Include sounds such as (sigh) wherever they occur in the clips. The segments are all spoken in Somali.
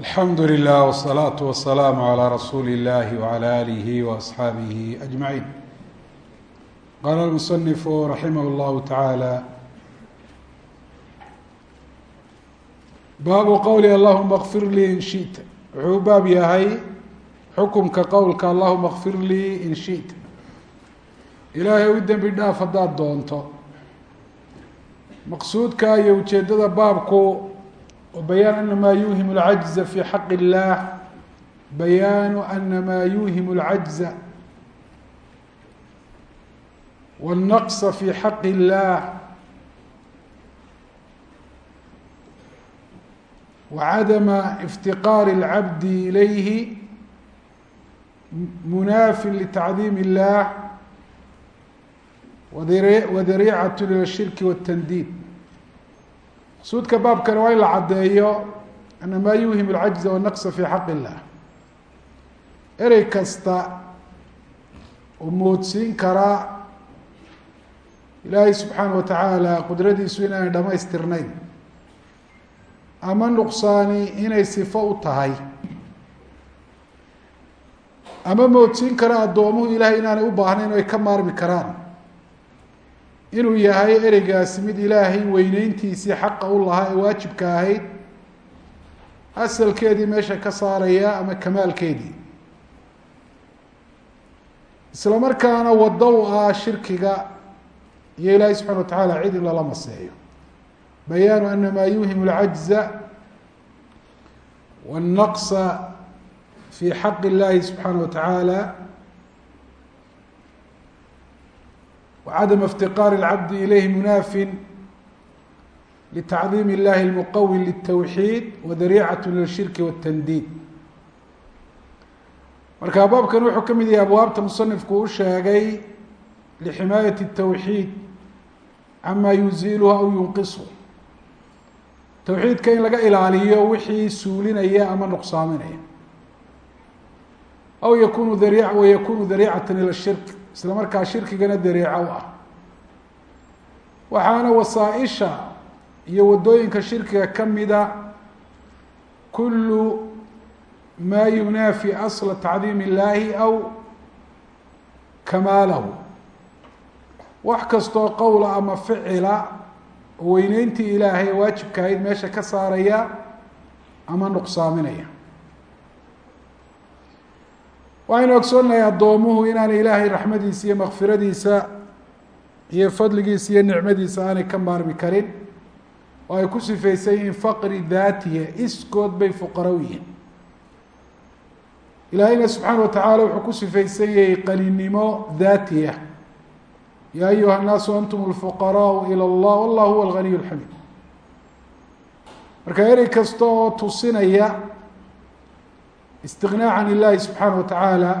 alxamdu lilah wsalaatu wasalaamu calaa rasuuli illahi wcala aalihi waasxaabihi ajmaciin qaala almusanifu raximah llahu tacaala baabu qowli allahuma kfir lii in shita. Wuxuu baab yahay xukumka qowlka allahuma kfir lii in shita. Ilaahay u dembi dhaaf haddaad doonto. Maqsuudka iyo ujeeddada baabku bayaan ana maa yuuhim اlcajza fi xaq اllah bayaanu ana maa yuuhim اlcajza wالnaqصa fi xaq اllah wacadama iftiqaar اlcabdi ilayhi munaafin litacdiim اllah wadariicat ilى الshirki wالtandiid maqsuudka baabkani waa in la caddeeyo ana maa yuuhim alcajza wannaqsa fii xaqi illah erey kasta oo moodsiin kara ilaahay subxaana wa tacaala qudradiisu inaanay dhamaystirnayn ama nuqsaani inay sifo u tahay ama moodsiin kara addoomuhu ilaahay inaanay u baahnayn o ay ka maarmi karaan inuu yahay ereygaasi mid ilaahay weyneyntiisii xaqa u lahaa ee waajibka ahayd asalkeedii meesha ka saaraya ama kamaalkeedii isla markaana waddo u ah shirkiga iyo ilaahay subxana wa tacaala cid in lala maseeyo bayaanu ana maa yuuhim اlcajza wالnaqصa fi xaq اllahi subxaana wa tacaala wcadama iftiqaar اlcabdi ilayhi munaafin litacdiim اllahi اlmuqawi lلtawxiid wadariicat lilshirki wالtandiid marka baabkan wuxuu ka mid yahay abwaabta musanifku u sheegay lximaayat الtawxiid cama yuziiluha aw yunqisu tawxiidka in laga ilaaliyo wixii suulinaya ama nuqsaaminaya aw yakunu dari wayakunu dariicata ilى shirk isla markaa shirkigana dariico u ah. Waxaana wasaaisha iyo waddooyinka shirkiga ka mida kulu maa yunaafi asla tacdiim illaahi aw kamaalahu. Wax kastoo qowla ama ficila weyneyntii ilaahay waajibka ahayd meesha ka saaraya ama nuqsaaminaya waxaynu ogsoonnahay addoomuhu inaanay ilaahay raxmadiisa iyo makfiradiisa iyo fadligiisa iyo nicmadiisa aanay ka maarmi karin. Oo ay ku sifaysan yihiin faqri daatiya iskood bay fuqarow yihiin. Ilaahayna subxaana watacaala wuxuu ku sifaysan yahay qaninimo daatiya ah. yaa ayuha nnaasu antum lfuqaraau ila allah wallah huwa alganiy alxamiid marka erey kasta oo tusinaya istiqnaa can illaahi subxaana wa tacaala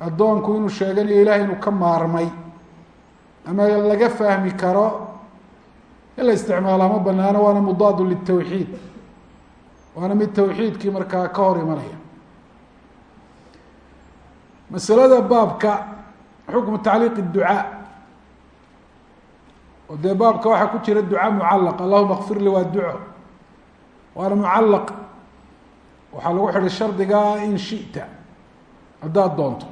addoonku inuu sheeganayo ilahay inuu ka maarmay ama laga fahmi karo in la isticmaala ma banaano waana mudaadu litawxiid. Waana mid tawxiidkii markaa ka hor imanaya. Masalada baabka xukmu tacliiq الducaa oo dee baabka waxaa ku jira ducaa mucalaq allahuma kfir li waa duco. Waana mucalaq waxaa lagu xidhay shardiga in shita. Haddaad doonto.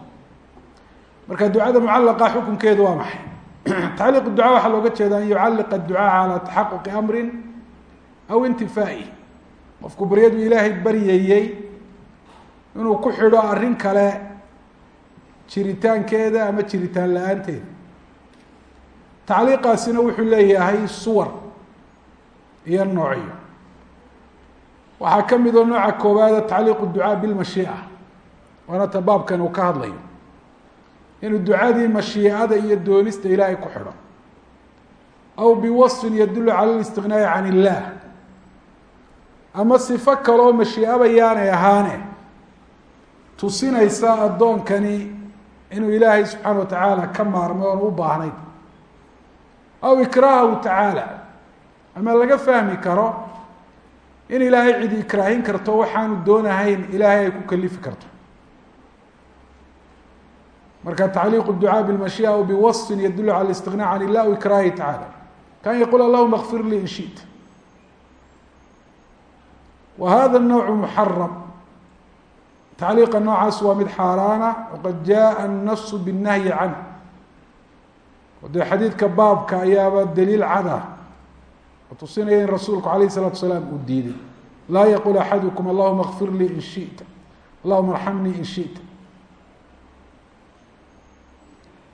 Marka ducada mucalaqa xukunkeedu waa maxay? (clears throat) Tacliiq ducaa waxaa looga jeeda an yucaliqa ducaa calaa taxaquqi amrin aw intifaa'i. Qofku baryadu ilaahay baryayey inuu ku xidho arrin kale jiritaankeeda ama jiritaan la'aanteeda. Tacliiqaasina wuxuu leeyahay suwar iyo noocyo waxaa ka mid oo nooca koowaada tacliiqu ducaa bilmashiica waana ta baabkan uu ka hadlayo. Inuu ducadii mashiicada iyo doonista ilaahay ku xidho. Aw biwasfin yadulu cala listiqnaa'i can illaah ama sifo kaleoo mashiicaba yaanay ahaane tusinaysa addoonkani inuu ilaahay subxaana wa tacaala ka maarmay oon u baahnayn aw ikraahahu tacaala ama laga fahmi karo in ilaahay cidi ikraahin karto waxaanu doonahayn ilaahay ay ku kalifi karto marka tacliiq ducaa bilmashiica aw biwasfin yadulu cala istiqnaa can illah aw ikraahi tacaala kan yaqul allahuma kfir lii in shita wa hada الnowc muxaram tacliiqa noocaas waa mid xaaraana waqad jaءa الnasu bالnahyi canh o dee xadiidka baabka ayaaba daliil cad ah oo tusinaya in rasuulku alayh الsalaatu salaam uu diiday laa yaqul axadukum allahuma اkfir lii in shiئta allahuma arxamnii in shiئta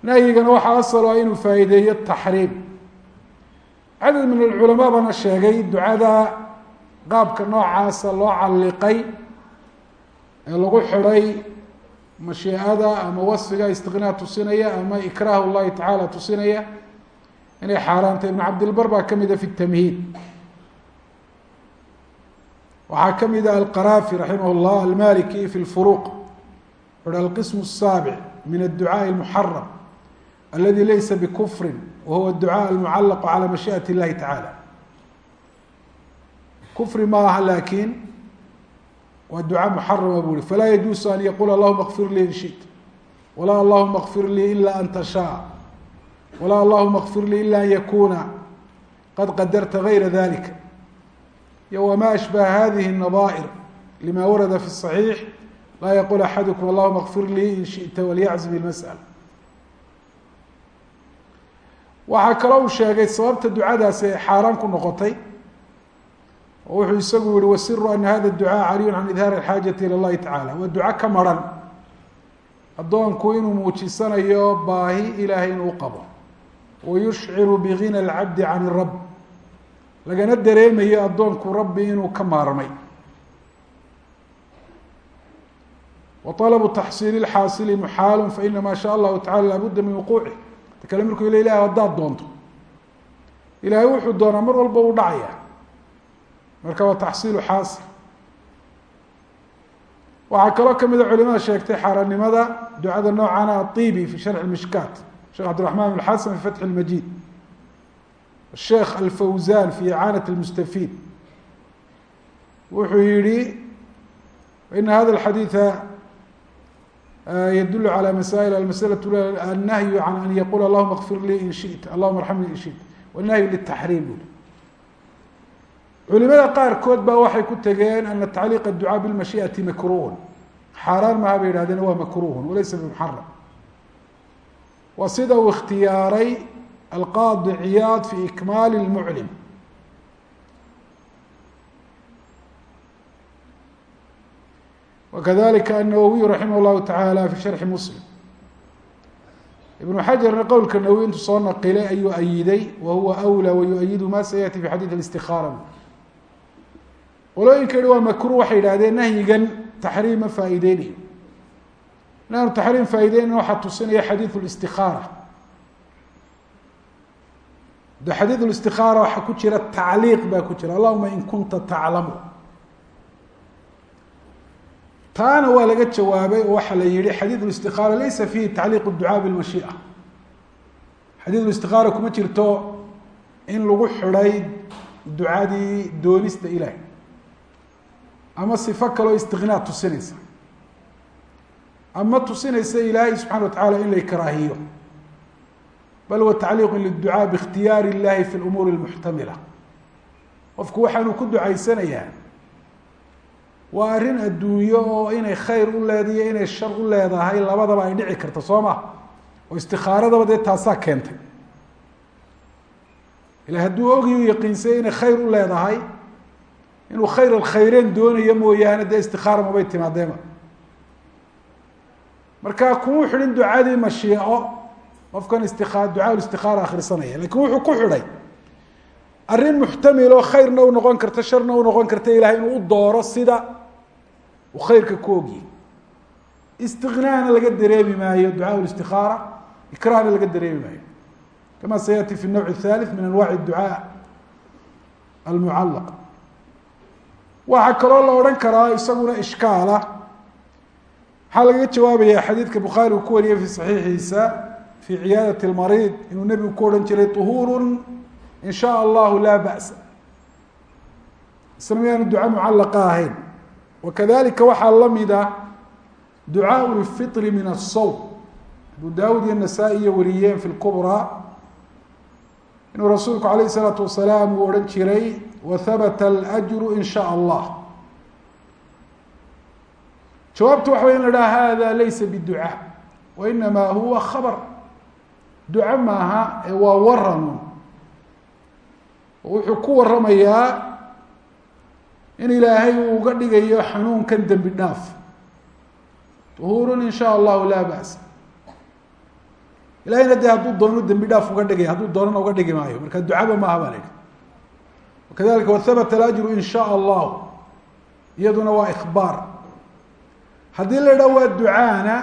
nahyigana waxaa asal ah inuu faa'iideeyo taxriim cadad min alculamaa baana sheegay ducada qaabka noocaasa loo calliqay ee lagu xidhay mashiicada ama wasfiga istiqnaa tusinaya ama ikraah llahi tacaala tusinaya inay xaaraantay ibn cabdilbar baa ka mida fi tamhiid waxaa ka mida alqaraafi raximah llah almaliki fi lfuruq wuxu uhi alqism الsaabic min adducaaءi اlmuxaram aladi laysa bikufri wahuwa ducaaء almucalaq calى mashiiئat اllahi tacaala kufri ma aha laakiin waa duca muxarama buu hi falaa yajuusu an yaqula allahuma kfir lii in shita walaa allahuma kfir lii ila an tashaء walaa allahuma kfir lii ila an yakuna qad qadarta gayra dalika iyo wma ashbaha hadihi الnadaa'ir lima warada fi الصaxiix laa yaqul axadukum allahuma kfir lii in shita walyaczim اlmasأla waxaa kaloo uu sheegay sababta ducadaasi ay xaaraan ku noqotay oo wuxuu isagu yihi wasiru ana hada الducاء caliyu can idhaar الxaajaةi ilى اllahi tacala waa duco ka maran addoonku inuu muujisanayo baahi ilaahay inuu qabo wayushciru bغina اlcabdi can الrab lagana dareemayo addoonku rabbi inuu ka maarmay wa طalabu taxsiili اxaasili muxaalu faina maa shaء allahu tacala laabudda min wuquucih ta kale markuu ila ilahay haddaad doonto ilaahay wuxuu doonaa mar walba u dhacaya marka waa taxsiilu xaasil waxaa kaloo kamida culimada sheegtay xaaraannimada ducada noocana aibi fi sharxi mishkaat sheekh cabdiraxmaan bn xasan fi fatxi اlmajid الشhيkh الfawزan في iعاanaة المستفيd wuxuu yihi إن hada الحadيiثa ydul عalى masائل المسألة النahي عan an yqul اllهma اغfir lii in shiئta اllهma arxamnii in shiئta والnahyu للتaxriim bui culimada qaarkood ba waxay ku tegeen ana تacliiq الduعاء bالmashiئaةi makruh xaaraan maha bay yihahdeen waa makruh walaysa bmxaram waa sida uu اkhtiyaaray alqaadi ciyaad fi ikmaali lmuclim wakadalika الnawawiy raximah اllahu taعala fi sharxi muslim ibnu xajarna qowlka nawowi intuu soo naqilay ayuu ayiday wa huwa أwlى wayuayidu ma sayأti fi xadiid ااstikaara qolooyinka yihi waa makruh waxay yidhahdeen nahyigan taxriim ma faa'iideynayo nahru taxriim faa'ideynana waxaa tusinaya xadiidu listikaara de xadiidu listikaara waxaa ku jira tacliiq baa ku jira. Allahuma in kunta taclamu taana waa laga jawaabay oo waxaa la yihi xadiidu listikaara laysa fiihi tacliiq ducaa bilmashiica xadiidu listikaara kuma jirto in lagu xidhay ducadii doonista ilaah ama sifo kaloo istiknaa tusinaysa ama tusinaysa ilaahay subxana wa taعala in la ikraahiyo bal huwa tacliiq liلducاء bاkhtiyaar الlahi fi اlumuuri الmuxtamila qofku waxaanu ku ducaysanayaa waa arrin adduunyo oo inay khayr u leediyo inay shar u leedahay labadaba ay dhici karta soo ma oo istikaaradaba dee taasaa keentay ila hadduu ogi u yaqiinsay inay khayr u leedahay inuu khayr alkhayreyn doonayo mooyaane dee istikaara mabay timaadeema marka kumuu xidhin ducadii mashiico qofkan istia ducaa istikaara akhrisanaya lakin wuxuu ku xidhay arrin muxtamil oo khayrna u noqon karta sharna u noqon karta ilahay inuu u dooro sida uu khayrka ku ogyahy istiqnaana laga dareemi maayo ducaa istikaara ikrahna laga dareemi maayo kama sayati fi الnowع الثالث min anwaع الducاء almucalaq waxaa kaloo la odhan karaa isaguna ishkaala maxaa lagaga jawaabaya xadiidka bukhaari uu ku wariyey fii saxiixiisa fii ciyaadati lmariid inuu nebigu ku odhan jiray uhuuru in shaa allahu laa ba'sa. Isna miyaanu duca mucallaqa ah ahayn. Wakadalika waxaa la mid ah ducaau lfitri min asawm abu daawud iyo nasaa-i iyo wariyeen fi lkubraa inuu rasuulku alayh isalaatu wasalaam uu odhan jiray wahabata alajru in shaa allah jawaabtu waxa way in la dhaha hada laysa biducaa wa inamaa huwa khabar. Duco maaha ee waa waran wuxuu ku waramayaa in ilaahay uu uga dhigayo xanuunkan dembi dhaaf. Duhuurun in sha allahu laa ba'sa. Ilahayna dee hadduu doono dembi dhaaf uga dhigaya hadduu doonana uga dhigi maayo. Marka ducaba maaha baa la yihi wakadalika wahabata alajru in sha allahu iyaduna waa ikbaar haddii la idhaha waa ducaana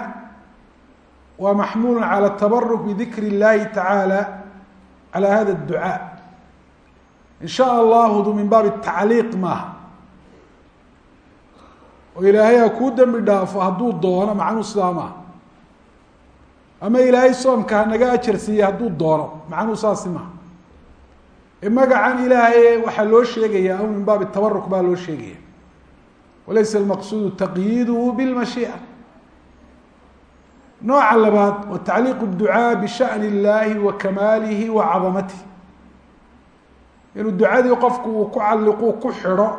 waa maxmuulu calى tabaruk bidikri اllahi tacaala calى hada اducaa in sha allahudu min baabi tacliiq maaha oo ilaahay ha kuu dembi dhaafo hadduu doono macnuu sidaa maaha ama ilaahay soomka hanaga ajar siiye hadduu doono macnuu saasi maaha ee magacan ilaahay waxaa loo sheegaya aw min baabi tabaruk baa loo sheegaya walaysa maqsuudu taqyiiduhu bilmashiica nooca labaad wa tacliiqu ducaa bishani illaahi wa kamaalihi wa cadamatihi inuu ducadii qofku uu ku calliqu ku xidho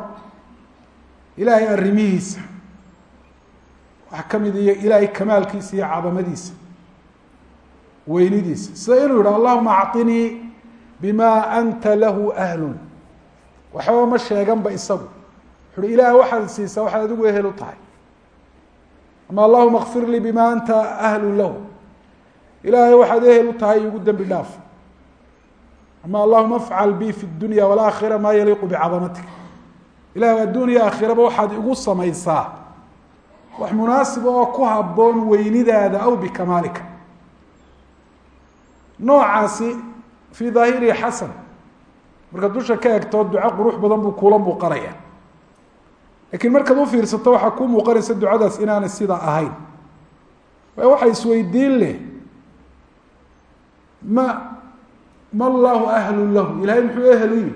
ilaahay arrimihiisa waxa ka mid iyo ilaahay kamaalkiisa iyo cadamadiisa weynidiisa sida inuu yidha allahuma acطinii bima anta lahu ahlun waxba ma sheeganba isagu uhi ilaah waxaad siisaa waxaad adigu ehel u tahay. Ama allahuma kfir lii bima anta ahlu lahu. Ilaahay waxaad ehel u tahay igu dembi dhaaf. Ama allahuma afcal bi fi dunya walaakhira maa yaliiqu bicadamatik ilah adduuniya aakhiraba waxaad igu samaysaa. Wax munaasiba oo ku haboon weynidaada aw bikamaalika noocaasi fii daahirihi xasan. Markaad dusha ka egto duco qurux badan buu kuula muuqanaya lakiin markaad u fiirsato waxaa kuu muuqanaysa ducadaas inaanay sidaa ahayn. Waayo waxaa isweydiin leh ma ma allahu ahlu lahu. Ilahay muxuu ehel u yihi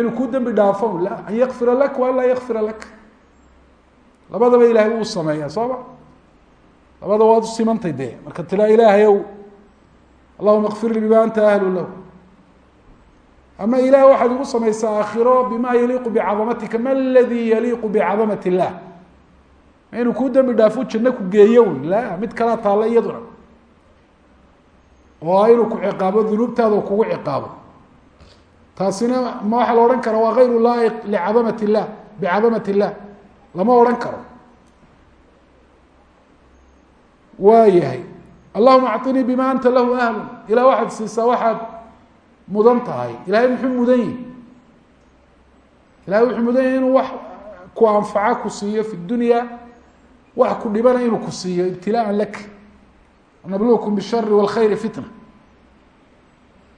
inuu kuu dembi dhaafo? La an yakfira lak wa an laa yakfira lak. Labadaba ilahay wuu sameeyaa soo ma? Labada waad u simantay dee. Marka tilaa ilaahay ow allahuma kfir lii bima anta ahlu lahu ama ilaah waxaad igu samaysaa aakhiro bima yaliiqu bicadamatika ma ladii yaliiqu bicadamat illah ma inuu kuu dembi dhaafo janno ku geeyo un la mid kalaa taalla iyaduna. Oo inuu ku ciqaabo dunuubtaada kugu ciqaabo. Taasina ma waxaa la odhan kara waa gayru laaiq licadamat illah bicadamat illah lama odhan karo. Waa yahay allahuma acطinii bima anta lahu ahlu ilah waxaad siisaa waxaad mudan tahay ilahay muxuu mudan yihi ilahay wuxuu mudan yahi inuu wax ku anfaca ku siiyo fi dunya wax ku dhibana inuu ku siiyo ibtilaaan lak nablukum bishari wاlkhayri fitna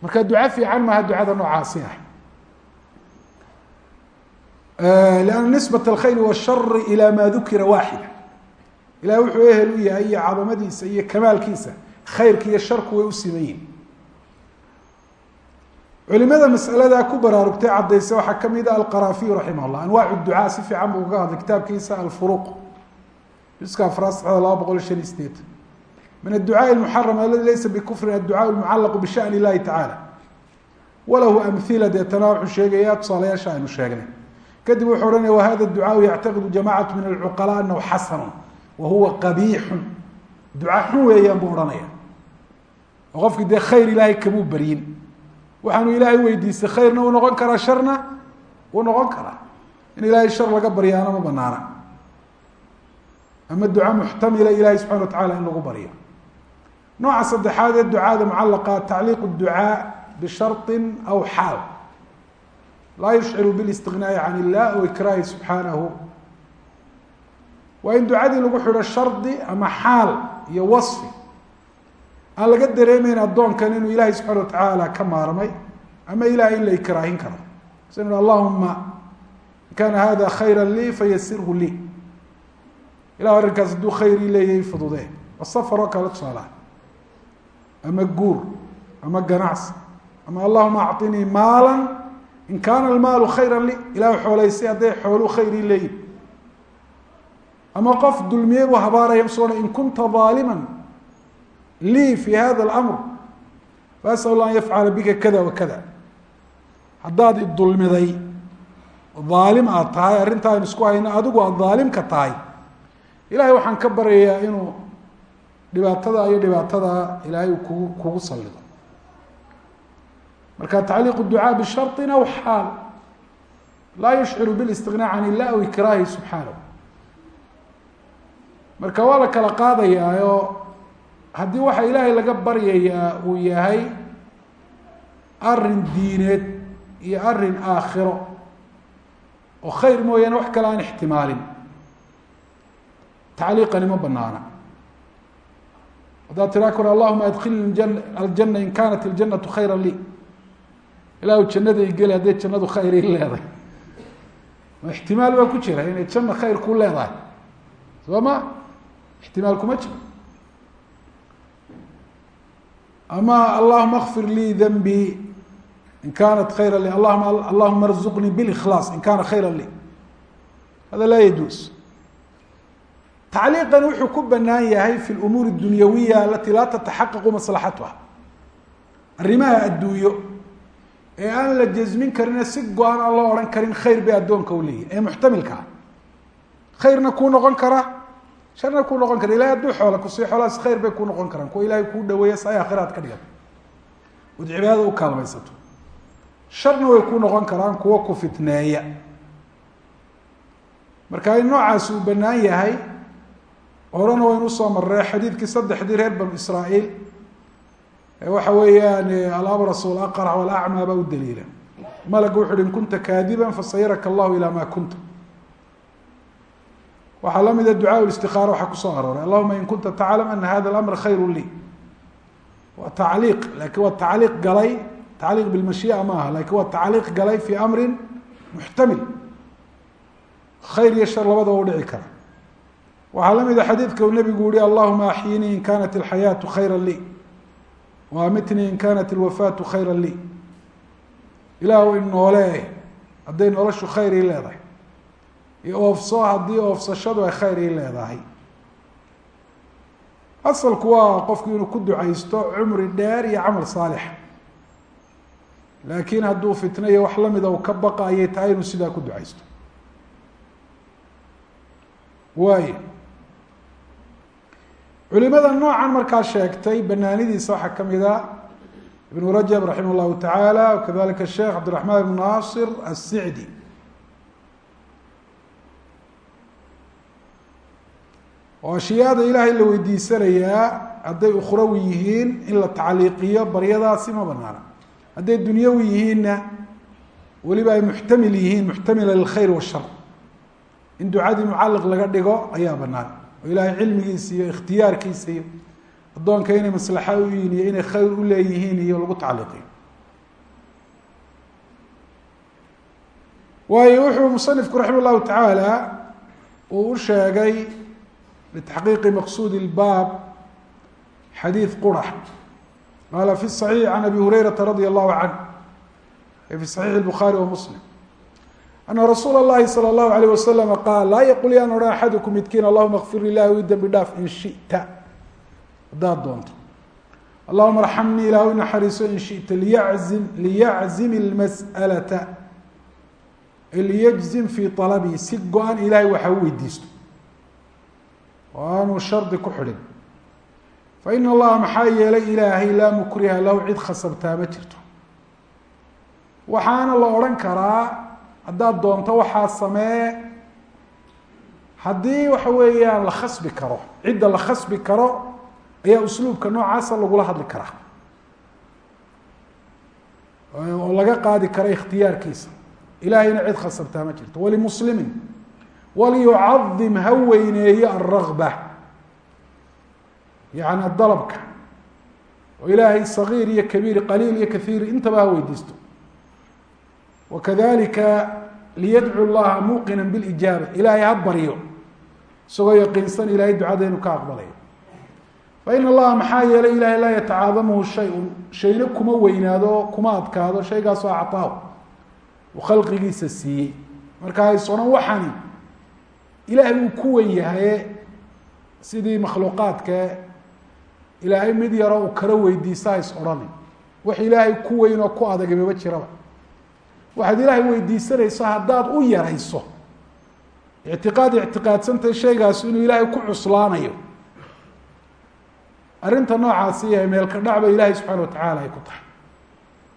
marka duco fiican maaha ducada noocaasi ah لأn nisbaة الkhayr والshar ilى ma dukira waaxida ilahay wuxuu ehel u yahay iyo cadamadiisa iyo kamaalkiisa khayrka iyo sharku way u siman yihin culimada masalada ku baraarugtay cadayse waxaa ka mid a alqarafiy raximah llah anwaac ducaa si fiican buu kaga hadlay kitaabkiisa alfuruq juska afraad laba boqol shan iyo sideetan min adducaai muxaram aladi laysa bikufrin adducaau mucalaqu bishaani illahi tacaala walahu amhila deetana wuxuu sheegayaa tusaalayaasha aynu sheegnay. Kadib wuxuu ohanaya wahada ducaau yactaqidu jamacatu min alcuqalaa anahu xasanu wa qabiixun. Duca xun weeyaan buu ohanaya qofkii dee khayr ilaahay kamuu baryin waxaanu ilaahay weydiistay khayrna uu noqon karaa sharna wuu noqon karaa. In ilaahay shar laga baryaana ma banaana ama duca muxtamila ilahay subxana wa tacala in lagu baryo. Nooca saddexaad ee ducaada mucalaqa tacliiq ducaa bishari aw xaal. Laa yushciru bilistiغnaaءi can illah o ikraahi subxaanahu. Waa in ducadii lagu xidho shardi ama xaal iyo wasfi aan laga dareemeyn addoonkan inuu ilaahay subxana wa tacaala ka maarmay ama ilahay in la ikraahin karo sn allahuma in kaana hada khayra lii fayasirhu lii. Ilah arrinkaas hadduu khayr ii leeyahay fududee asafar oo kale tusaalaha. Ama guur ama ganacsi ama allahuma acطinii maala in kaana almaalu khayra li ilah xoolaysay hadday xooluu khayr ii leeyihiin ama qof dulmiye buu habaaraya so in kunta ظaalima lii fi hada اlamr faasal an yafcala bika kada wa kada haddaad idulmiday aalim aad tahay arrinta aynu isku hayno adigu aad aalimka tahay ilahay waxaan ka baryayaa inuu dhibaatada iyo dhibaatada ilaahay uu kugu kugu salido marka tacliiq ducaa bisharin aw xaal laa yushciru biاlistiغnaa can illah aw ikraahi subxaanahu marka waa la kala qaadayaa oo haddii waxa ilaahay laga baryayaa uu yahay arrin diineed iyo arrin aakhiro oo khayr mooyaane wax kale aan ixtimaalin tacliiqani ma banaana haddaad tiraa kore allahuma adkilni jan aljana in kanat iljanatu khayra lii. Ilaahu jannada igeli hadday jannadu khayr ii leedahay. Ma ixtimaal baa ku jira inay janna khayr ku leedahay. Soo ma? Ixtimaal kuma jiro ama allahuma akfir lii danbii in kanat khayra li allahuma allahuma arzuqnii bilikhlaas in kana khayra lii hada laa yajuus tacliiqan wuxuu ku banaan yahay fi lumuur اdunyawiya alati laa tataxaqaqu maslaxatuha arrimaha adduunyo ee aan la jasmin karine si go-an aan loo odhan karin khayr bay addoonka u leeyihiin ee muxtamilka khayrna kuu noqon kara sharna kuu noqon kara ilahay hadduu xoola kusiiyo xoolahaas khayr bay kuu noqon karaan. Kuwa ilahay kuu dhaweeya si ay aakhiraad ka dhigato ood cibaadada u kaalmaysato. Sharna way kuu noqon karaan kuwa ku fitneeya. Marka in noocaasi uu banaan yahay horena waynu u soo maree xadiidkii saddexdii reer banu israa'iil. Waxa weeyaan alabras walaqrac walacmaa baa u daliila. Malaga wuxu uhi in kunta kaadiba fasayaraka allahu ilaa ma kunta waxaa la mida ducaa istikaara waxaa ku soo arooray. Allahuma in kunta taclam ana hada اlamr khayru lii waa tacliiq laakiin waa tacliiq galay tacliiq bilmashii'a ma aha laakiin waa tacliiq galay fi amrin muxtamil khayr iyo shar labadaba dhici kara. Waxaa la mida xadiidka uu nebigu yihi allahuma axyinii in kanat alxayaatu khayra lii waamitnii in kanat alwafaatu khayra lii ilaahu in noole hadday noloshu khayr ii leedahay iyo haddii oofsashadu ay khayr ii leedahay. Asalku waa qofku inuu ku ducaysto cumri dheer iyo camal saalix. Laakiin hadduu fitna iyo wax lamida uu ka baqa ayay tahay inuu sidaa ku ducaysto. Waay culimada noocan markaa sheegtay banaanidiisa waxaa ka mid a ibnu rajab raximah llahu tacaala wakadalika sheekh cabdiraxmaan ibnu naasir asicdi oo ashyaada ilaahay la weydiisanayaa hadday ukhrawi yihiin in la tacliiqiyo baryadaasi ma banaana hadday dunyawi yihiinna weliba ay muxtamil yihiin muxtamila lilkhayr washar in ducadii mucaliq laga dhigo ayaa banaan oo ilaahay cilmigiisa iyo ikhtiyaarkiisa iyo addoonka inay maslaxa u yihiin iyo inay khayr u leeyihiin iyo lagu tacliiqiyo. Waayo wuxuu musanifku raxima llahu tacaala uu u sheegay litaxqiiqi maqsuudi اlbaab xadiid qurax qaala fi الصaxiix can abi hurayrata radia allahu canh fi صaxiix الbukhaari wa muslim ana rasuula اllahi salى اllahu alayh waslama qaal laa yaqul yaan odhan axadukum midkiin allahuma kfir lilah wi dembi dhaaf in shita haddaad doonto allahuma arxamnii ilah i naxariiso in shita liyazim liyaczim اlmas'alata liyajzim fii alabii si go-an ilahay waxa u weydiisto oo aanuu shardi ku xidhin. Faina allaha maxaa yeelay ilaahay laa mukriha lahu cid khasabtaa ma jirto. Waxaana la odhan karaa haddaad doonto waxaa samee haddii waxa weeyaan la khasbi karo cidda la khasbi karo ayaa usluubka noocaasa lagula hadli karaa. Oo laga qaadi kara ikhtiyaarkiisa. Ilahayna cid khasabtaa ma jirto. Walimuslimin waliyucadim ha weyneeyo alragba yani dalabka oo ilaahay sagiir iyo kabiir qaliil iyo kaiir intaba ha weydiisto wakadalika liyadcu llaha muuqina bilijaaba ilaahay ha baryo isagoo yaqiinsan ilahay ducada inuu ka aqbalayo faina allaha maxaa yeelay ilahay laa yatacaadamuhu shay-un shayna kuma weynaado kuma adkaado shaygaasoo acaahu uu khalqigiisa siiyey marka haysonan waxani ilaahay uu ku wen yahaye sidii makhluuqaadka ilaahay mid yaro uu kala weydiista hays odhani wax ilaahay ku weyn oo ku adagay maba jiraba. Waxaad ilaahay weydiisanayso haddaad u yarayso. Ictiqaad ictiqaadsantay shaygaas inuu ilaahay ku cuslaanayo. Arrinta noocaasi yahay meelka dhacba ilaahay subxaana wa tacaala ay ku tahay.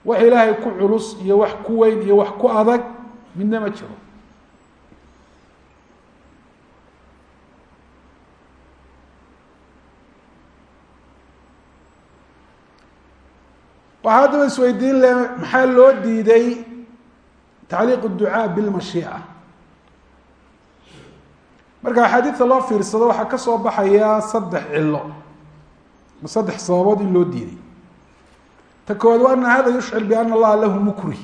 Wax ilaahay ku culus iyo wax ku weyn iyo wax ku adag midna ma jiro waxaa haddaba isweydiin le maxaa loo diiday tacliiq الducaa bilmashiica. Marka axaadiidta loo fiirsado waxaa ka soo baxaya saddex cilo saddex sababood in loo diiday. Ta koowaad wa ana hada yushcir biana allaha lahu mukri.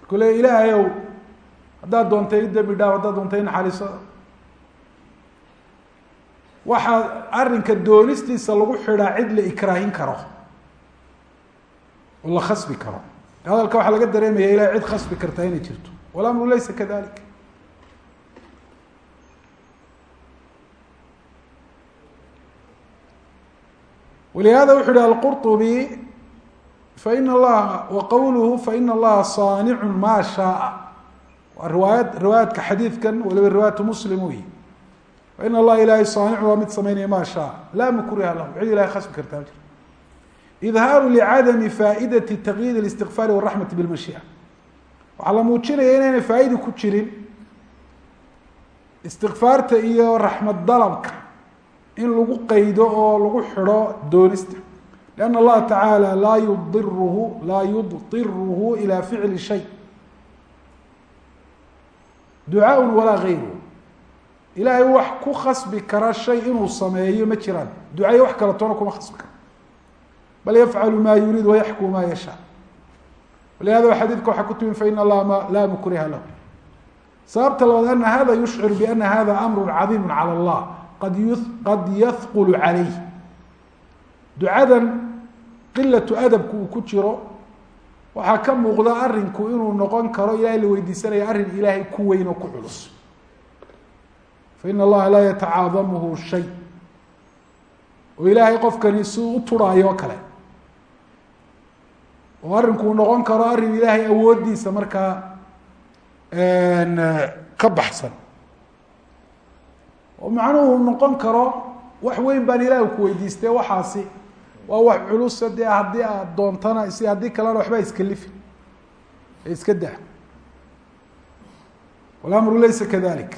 Markuu le ilaahayow haddaad doontay i dembi dhaaf haddaad doontay naxariiso. Waxaa arrinka doonistiisa lagu xidhaa cid la ikraahin karo oo la khasbi karo. Hadalka waxaa laga dareemaya ilahay cid khasbi kartaa inay jirto. Walamru laysa kadalik. Walihada wuxu uhi alqurطubi faina allaha waqowluhu faina allaha saanicu ma shaaa waa riwaayad riwaayaadka xadiidkan waliba riwaayatu muslim wey faina allaha ilahay saanicu waa mid samaynaya ma shaa. Laa mukriha lahu. Cid ilahay khasbi kartaa jir idhaaru licadami faa'idati taqyiid اlistikfaari waraxmati bilmashiica waxaa la muujinaya inaynay faa'idi ku jirin istikfaarta iyo raxmad dalabka in lagu qaydo oo lagu xidho doonista lianna allaha tacaala laa yudiruhu laa yudiruhu ilaa ficli shay ducaaء walaa gayru ilaahay wax ku khasbi kara shay inuu sameeyo ma jiraan ducayo wax kale toona kuma khasbi karo bal yafcalu ma yuriid wayaxkumu ma yashaa. Walihada xadiidka waxaa ku timi faina allaha laa mukriha lahu. Sababta labaad ana hada yushcir biana hada amru cadiimu calى اllah qad qad yahqulu calayh ducadan qilatu adabku uu ku jiro waxaa ka muuqda arinku inuu noqon karo ilahay la weydiisanaya arrin ilaahay ku weyn oo ku culus. Faina allaha laa yatacaadamuhu shay. Oo ilaahay qofkani si u turaayo o kale oo arrinkuu noqon karo arrin ilaahay awooddiisa markaa ka baxsan. Oo macnuhu noqon karo wax weyn baan ilaah ku weydiistay waxaasi waa wax culusa dee haddii aad doontana si haddii kalena waxba iska lifi ee iska daa walamru laysa kadalik.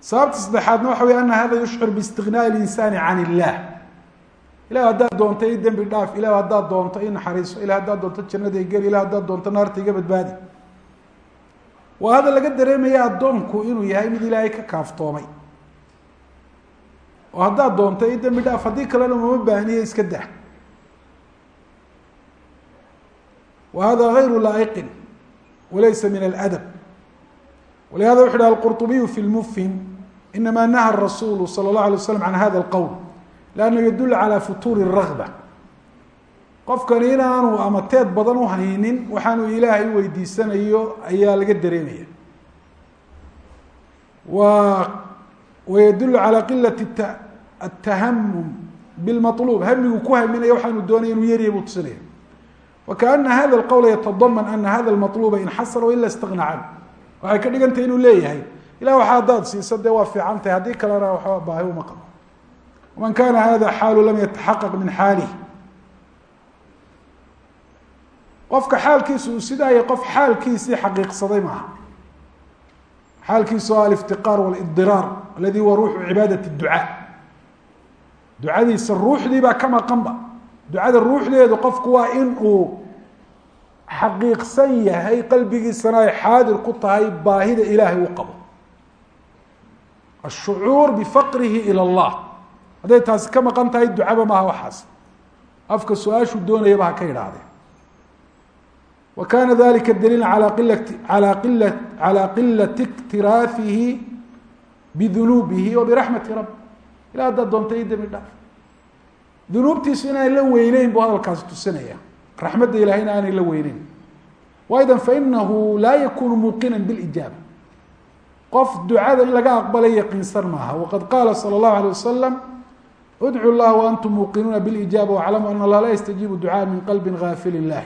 Sababta saddexaadna waxa wey ana hada yushcir biistiqnaaءi اlinsaani can illah ilah haddaad doonto i dembi dhaaf ilah haddaad doonto i naxariiso ilah haddaad doonto jannada geli ilah haddaad doonto naarta iga badbaadi waa hada laga dareemaya addoonku inuu yahay mid ilaahay ka kaaftoomay oo haddaad doonto i dembi dhaaf haddii kalena mama baahniye iska dah wa hada gayru laa'iqin walaysa min aladab walihada wuxu uhi alqurطubiyu fi lmufhim inama naha rasulu salى اllahu alay waslam can hada اlqowl lanno yadul calaa futuuri rahba qofkani inaanu ama teed badan u haynin waxaanu ilaahay weydiisanayo ayaa laga dareemaya wa wayadulu calaa qilati atahamum bilmaluub hamigu ku haminaya waxaanu doonaya inuu yarya buu tusinaya wakaana hada alqowla yatadaman ana hada lmaluuba in xasala waila istagna can waxay ka dhigan tahay inuu leeyahay ilah waxa haddaad siisa dee waa man kana hada xaalu lam yataxaqaq min xaalih qofka xaalkiisu uu sidaaya qof xaalkiisii xaqiiqsaday maaha xaalkiisu aliftiqaar wاlidiraar aladi huwa ruuxu cibaadaة الducaa ducadiisa ruuxdii baa ka maqanba ducada ruuxdeedu qofku waa in uu xaqiiqsan yahay qalbigiisana ay xaadir ku tahay baahida ilaahay u qabo ashucuur bifaqrihi ilى اllah hadday taasi ka maqan tahay ducaba maaha waxaas afka su-aashuu doonayaba ha ka idhaahdee wa kana dalika daliila alى qilati alى qila calى qilati اktiraafihi bidunuubihi wa biraxmati rabi ila haddaad doonta i dembi dhaaf dunuubtiisu inaan la weyneyn buu hadalkaasi tusinaya raxmadda ilahayna aanay la weyneyn wayda fainahu laa yakunu muuqina bilijaaba qof ducada in laga aqbalay yaqiinsan maaha waqad qaala salى اllahu alيه wasalam udcu llah waantum muuqinuuna bilijaaba waclamu ana allah laa yastajiibu ducaa min qalbi gaafilin lah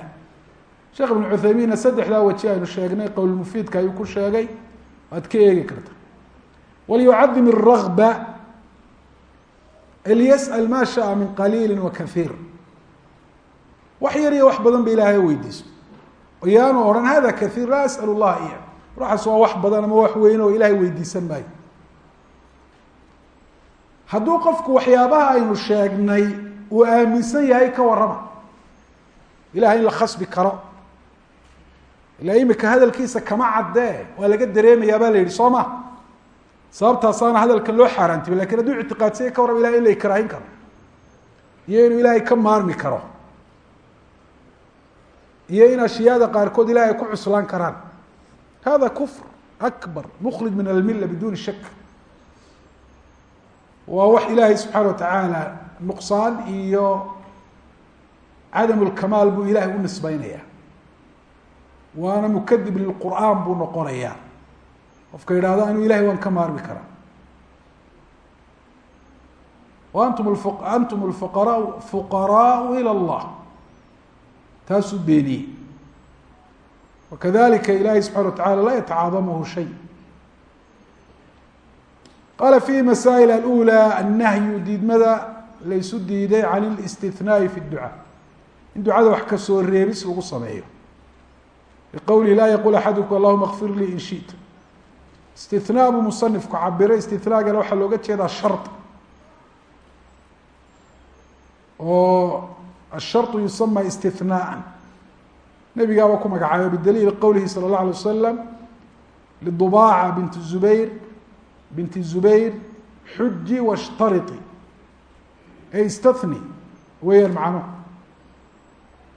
sheekh ibn cuthaymiinna saddexdaa waji aynu sheegnay qowlmufiidka ayuu ku sheegay waad ka eegi karta walyucadim الragba lyasأl ma shaءa min qaliili wa kaiir wax yar iyo wax badan ba ilahay weydiiso o yaanu odhan hada kaiir laa asأl اllaha iya waxaas waa wax badan ama wax weyn oo ilahay weydiisan maayo hadduu qofku waxyaabaha aynu sheegnay uu aaminsan yahay ka warrama. Ilahay in la khasbi karo. Ila imika hadalkiisa kama caddee waa laga dareemayaa baa la yihi soo ma sababtaasaana hadalkan loo xaaraantibay laakiin hadduu ictiqaadsanya ka warrama ilahay in la ikraahin karo. Iyo inuu ilaahay ka maarmi karo. Iyo in ashyaada qaarkood ilahay ay ku cuslaan karaan. Hada kufr akbar mukhrij min almila biduni shak waa wax ilaahay subxaana watacaala nuqsaan iyo cadam lkamaal buu ilahay u nisbeynaya waana mukadib lilqur'aan buu noqonayaa qofka yidhahdo anuu ilahay waan ka maarmi karaa. Antum antum lfuqaraa fuqaraau ilى اllah taasuu beeniyey. Wakadalika ilahi subxana watacala laa yatacaadamhu shay qaala fiihi masaa'il alulaa annahyu diidmada laysu diiday can listinaai fi ducaa in ducada wax ka soo reebis lagu sameeyo liqowlihi laa yaqul axadukum allahuma kfir lii in shita istina buu musanifku cabiray istinaagana waxaa looga jeedaa shar oo asharu yusama istinaaa nebigaaba ku magacaaba bidaliili qowlihi sala اllah alay wasalam lidubaaca bint zubayr binti zubayr xuji washtariti e istani weeyaan macnuhu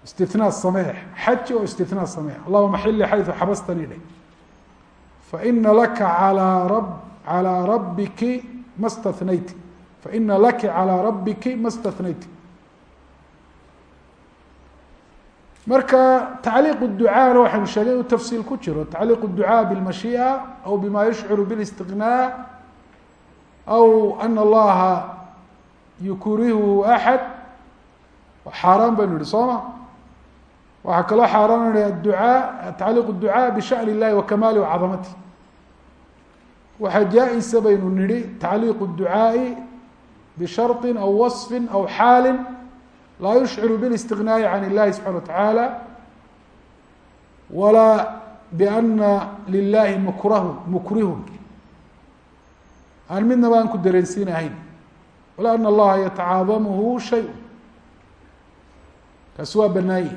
istinaa sameex. Xaji oo istinaa sameex. Allahuma xili xayu xabastanii dhe faina laka alaa rab calىa rabbiki ma stanayti faina laki calىa rabbiki ma marka tacliiq ducaana waxaynu sheegay inuu tafsiil ku jiro. Tacliiq ducaa bilmashii'a aw bima yashcuru bilistiqnaa aw ana allaha yukrihu axad xaaraan baynu yihi soo ma waxaa kaloo xaaraan ihi aducaa tacliiq ducaa bishan illahi wa wacadamati waxaa jaa-isa baynu nidhi tacliiq ducaai bisharطi aw waصfi aw xaali laa yushciru bilistiغnaaءi can illahi subxana wa tacaala walaa biana lilahi mukrahu mukrihun. Aan midnaba aan ku dareensiinahayn wala ana allaha yatacaadamuhu shay kaasi waa banaaye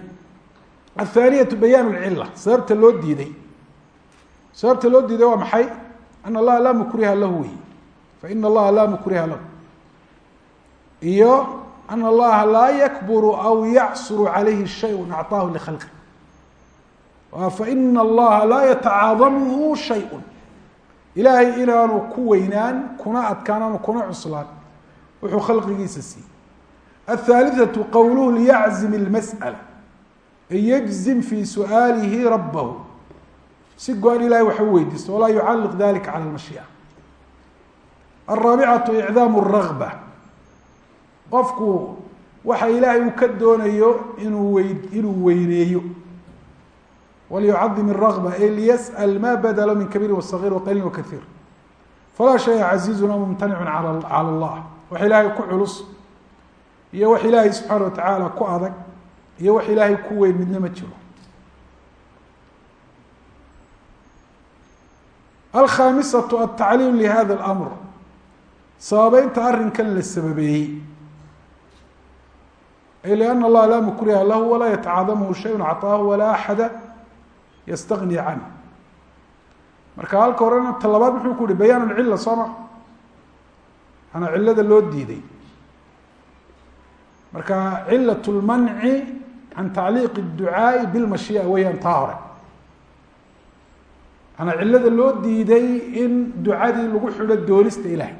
athaaniyatu bayaan lcila sababta loo diiday. Sababta loo diiday waa maxay? Ana allaha laa mukriha lahu wey faina allaha laa mukriha lahu. Iyo ana allaha laa yakburu aw yacsuru calayhi shayu acطaahu likhalqi faina allaha laa yatacaadamuhu shayء ilaahay inaanu ku weynaan kuna adkaan aanu kuna cuslaan wuxuu khalqigiisa siiyey aلثaaliثaةu qowluhu liyaczim اlmasأla ay yجzim fi su'aalihi rabahu si go-an ilahay waxa u weydiisto walaa yucaliq dalika calى اlmashiiئة الraabicaةu icdaam الragba qofku waxa ilaahay uu ka doonayo inuu wey inuu weyneeyo walyucadim الragba ay liyasأl ma badla min kabiir وصغيir وqaliil وkaثiir falaa shaya caziizu aw mumtanicu calى اllah wax ilaahay ku culus iyo wax ilaahay subxaana watacaala ku adag iyo wax ilaahay ku weyn midna ma jiro alkhaamisatu altacliim lihada اlamr sababeynta arrinkan la sababeeyey ay liana allaha laa mukriha lahu walaa yatacaadamhu shayun acطaahu walaa axada yastagni canh marka halka horena talabaad muxuu ku yihi bayaan lcila soo ma ana cilada loo diiday marka cilaة اlmanci can tacliiq الducaaءi bilmashiiئa weeyaan taa hore ana cilada loo diiday in ducadii lagu xidho doonista ilaah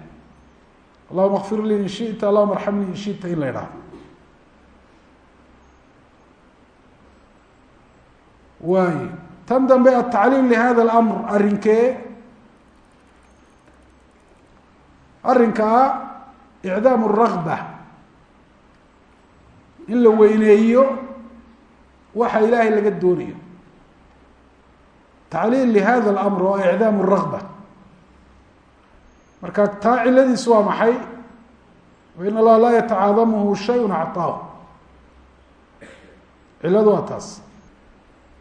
allahuma kfir lii in shita allahuma arxamnii in shita in la idhahdo waay tan dambe atacliim lihada اlamr arrinkee arrinkaa icdaam الragba in la weyneeyo waxa ilaahay laga doonayo tacliil lihada اlamr waa icdaam الragba marka taa ciladiisu waa maxay wain allaha laa yatacaadamuhu shayء acطaahu ciladu waa taas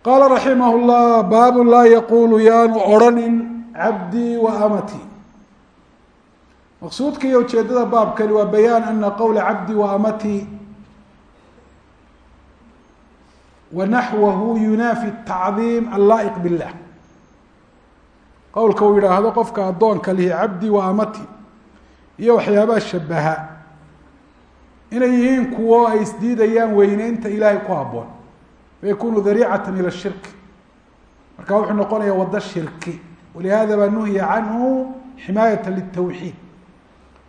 qaala raximah اllah baabu laa yaqulu yaanu odrhanin cabdii wa amatii maqsuudka iyo ujeedada baabkani waa bayaan ana qowla cabdi wa amatii wa naxwahu yunaafi tacdiim allaa'iq billah. Qowlka uu yidhaahdo qofka addoonka lihi cabdi wa amati iyo waxyaabaha shabaha inay yihiin kuwo ay isdiidayaan weyneynta ilaahay ku habboon yakunu dariicata ila shirk marka wuxuu noqonaya wado shirki walihada baa nuhiya canhu ximaayata litawxiid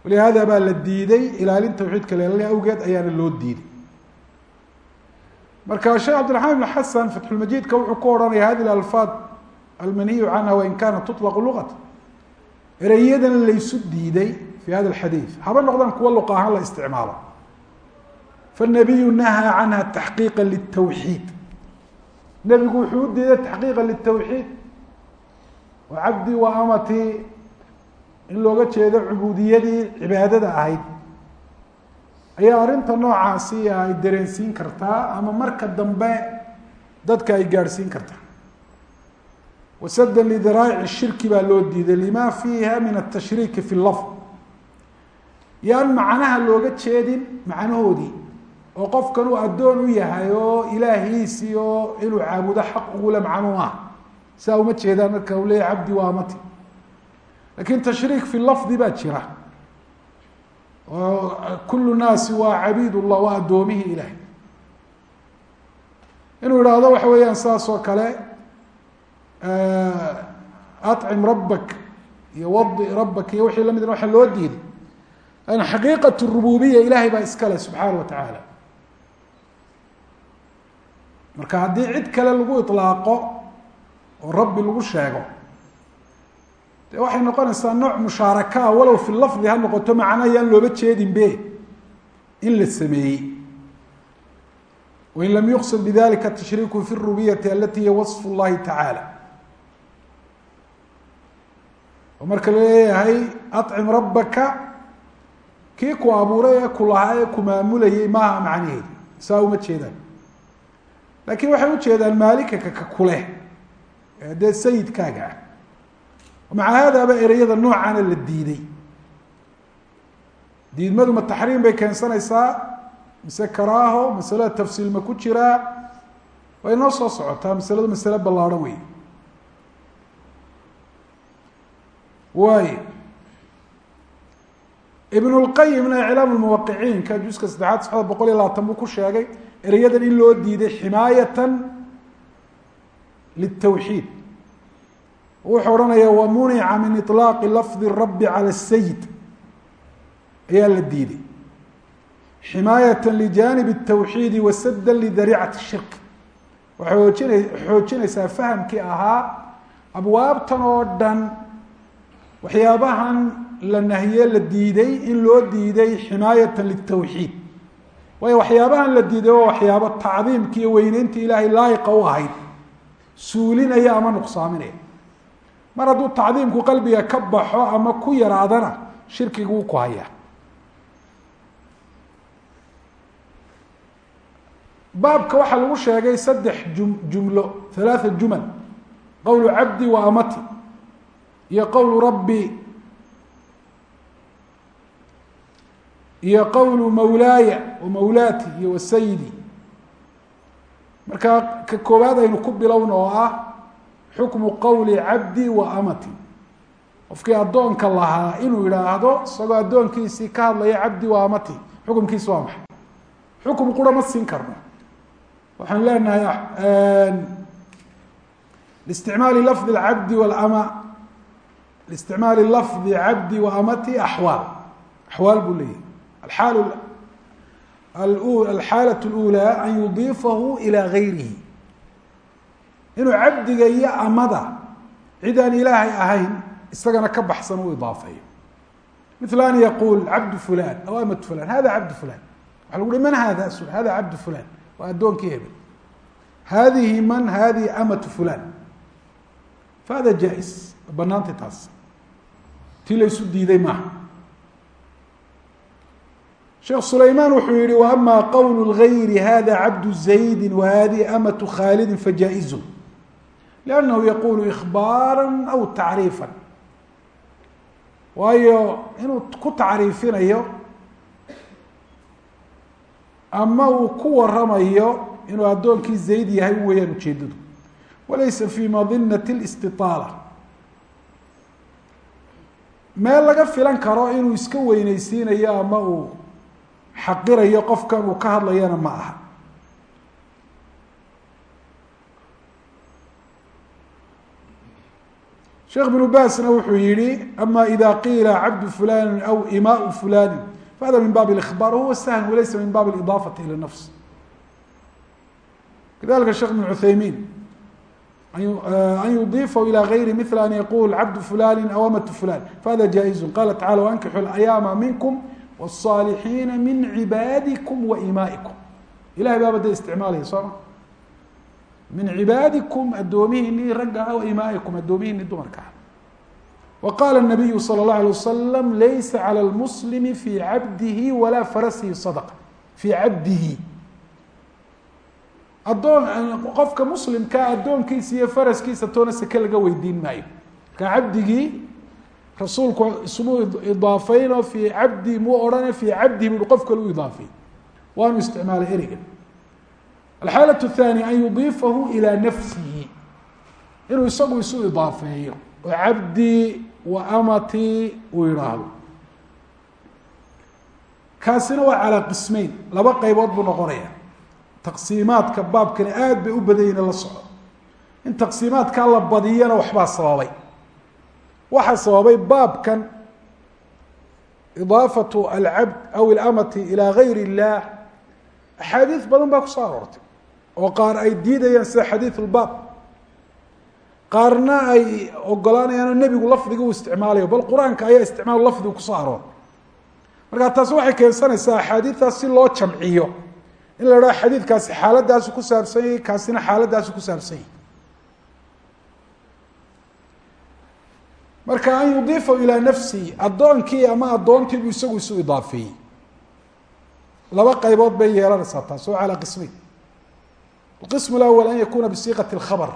walihada baa la diiday ilaalin tawxiidka leelana awgeed ayaana loo diiday marka sheekh cabdiraxmaan ibn xasan fatxulmajiidka wuxuu ku odhanaya hadi alfaad almaniyu canha wain kaana tuطlaqu luqata ereyadan laysu diiday fi hada alxadiid haba noqdaan kuwa luqa ahaan la isticmaalo fanabiyu nahaa canha taxqiiqa litawxiid nebigu wuxuu u diiday taxqiiqa litawxiid. Oo cabdi wa amati in looga jeedo cubuudiyadii cibaadada ahayd. Ayaa arrinta noocaasi ay dareensiin kartaa ama marka dambe dadka ay gaadhsiin kartaa. Wasada lidaraa'ic shirki baa loo diiday lima fiiha min atashriiki fi lafd yaan macnaha looga jeedin macnahoodii oo qofkan uu addoon u yahay oo ilaahiisii oo inuu caabudo xaq ugule macnuu ah saa uma jeedaan marka u leeyahy cabdi waa amati laakiin tashriik fi lafdi baa jira. Oo kulu naasi waa cabiid llah waa addoomihii ilahay inuu idhaahdo waxa weeyaan saas oo kale acim rabak iyo wadi rabak iyo wixii la mid waxa loo diiday. An xaqiiqat rububiya ilahay baa iskale subxaana wa tacaala marka haddii cid kale lagu ilaaqo oo rabbi lagu sheego de waxay noqonaysaa nooc mushaarakaa walow fi lafdi ha noqoto macna yaan looba jeedin be in la sameeyey. Wain lam yuqsad bidalika tashriiku fi rububiyati alati hiya waصf اllahi tacaala oo marka la leeyahay acim rabaka kii ku abuuray ee ku lahaa ee ku maamulayay maaha macnaheedi saa uma jeedaan laakiin waxay ujeedaan maalikaka ka kuleh ee dee sayidkaaga ah. Maca haadaba ereyada noocaana la diiday diidmadu ma taxriim bay keensanaysaa mise karaaho masalada tafsiil ma ku jiraa way noo soo socotaa masaladu masale ballaarhan wey waay ibn اlqayimna iclaam lmuwaqiciinka juska saddexaad saxda boqol iyo labaatan buu ku sheegay ereyadan in loo diiday ximaayatan litawxiid wuxuu odhanaya wamunica min iطlaaqi lafdi rabi calى الsayid ayaa la diiday ximaayata lijanib الtawxiidi wasada lidariicati الshirk waxay oojina xoojinaysaa fahamkii ahaa abwaabtan oo dhan waxyaabahan la nahiye la diiday in loo diiday ximaayata litawxiid waayo waxyaabahan la diiday waa waxyaabo tacdiimki iyo weyneynta ilaahay laayiqa u ahayd. Suulinaya ama nuqsaaminaya mar hadduu tacdiimku qalbiga ka baxo ama ku yaraadana shirkigu wuu ku hayaa. Baabka waxaa lagu sheegay saddex jum jumlo halaatha jumal. Qowlu cabdi wa amati iyo qowlu rabbi iyo qowlu mawlaaya wa mawlaati iyo wasayidi markaa ka koowaad aynu ku bilowna oo ah xukmu qowli cabdi wa amati. Qofkii addoonka lahaa inuu yidhaahdo isagoo addoonkiisii ka hadlaya cabdi wa amati xukumkiisi waa maxay? Xukum qura ma siin karno. Waxaan leenahay listicmaali lafdi cabdi walama listicmaali lafdi cabdi wa amati axwaal axwaal buu leeyahy alxaal alxaalaة اlأulى an yudiifahu ilى gayrihi inuu cabdiga iyo amada cid aan ilaahay ahayn isagana ka baxsan u idaafeeyo mil an yaquul cabdu fulan aw amat fulan hada cabdu fulan waxa lagu uhi man hada hada cabdu fulan waa addoonkii hebel hadihi man hadihi amatu fulan fahada jaa-is banaantay taas tii la ysu diiday maaha sheekh سليمان wuxuu yihi waama qowl gayri hada cabdu zaydi wahadihi amatu khaalidin fajaa-izu lannahu yaqulu ikhbaara aw tacriifan. Waayo inuu ku tacriifinayo ama uu ku waramayo inuu addoonkii zayd yahay weeyaan ujeedadu walaysa fi madinati اlistiaala meel laga filan karo inuu iska weyneysiinayo ama xaqirayo qofkan uu ka hadlayana ma aha sheekh بن basna wuxuu yihi ama ida qiila cabd fulani aw imaء fulani fahada min bab اlإخbاr huwa sahn walaysa min bab اإضاfaةi ilى الnfs kadalika shekh بن عuthaymin an yudifahu ilى غayri mثl an yaqul cabd fulani aw amaة fulan fahada jaiz qala tacalى وankixu اأyaama minkm والصاalixiina min cibaadikum wa imaa'ikum ilahay baaba dee isticmaalaya soo ma min cibaadikum addoomihiinii ragga ah wa imaa'ikum addoomihiinii dumarka ah wa qaala الnabiyu salى الlahu alيه wasalam laysa calى اlmuslimi fii cabdihi walaa farasihi sadqa fii cabdihi addoon qofka muslimkaa addoonkiisa iyo faraskiisa toona seke laga weydiin maayo marka cabdigii rasuulku ismu idaafeyn oo fii cabdi mu odhane fii cabdihi bu qof kale u idaafey waanu isticmaalay ereyga alxaalaة الثانية an yudiifahu ilى nafsihi inuu isagu isu idaafeeyo oo cabdii wa amati uu yihaahdo kaasina waa calaa qismeyn laba qeybood buu noqonaya taqsiimaadka baabkani aad bay u badanyina la soco in taqsiimaadkaa la badiyana waxbaa sababay waxaa sababay baabkan idaafatu alcabd aw ilamati ilaa gayr illaah axaadiis badan baa ku soo aroortay oo qaar ay diidayaan sida xadiid lbaab qaarna ay ogolaanayaan nebigu lafdiga u isticmaalayo bal qur'aanka ayaa isticmaal lafdigu ku soo arooray marka taasi waxay keensanaysaa axaadiistaas si loo jamciyo. In la idhaho xadiidkaasi xaaladaasi ku saabsan yahay kaasina xaaladaasi ku saabsan yahay. marka an yudiifa ilaa nafsihi addoonkii ama addoontii buu isagu isu idaafeeyey laba qaybood bay yeelanaysaa taas oo calaa qismayn alqismu lawal an yakuna bisiiqati alkhabar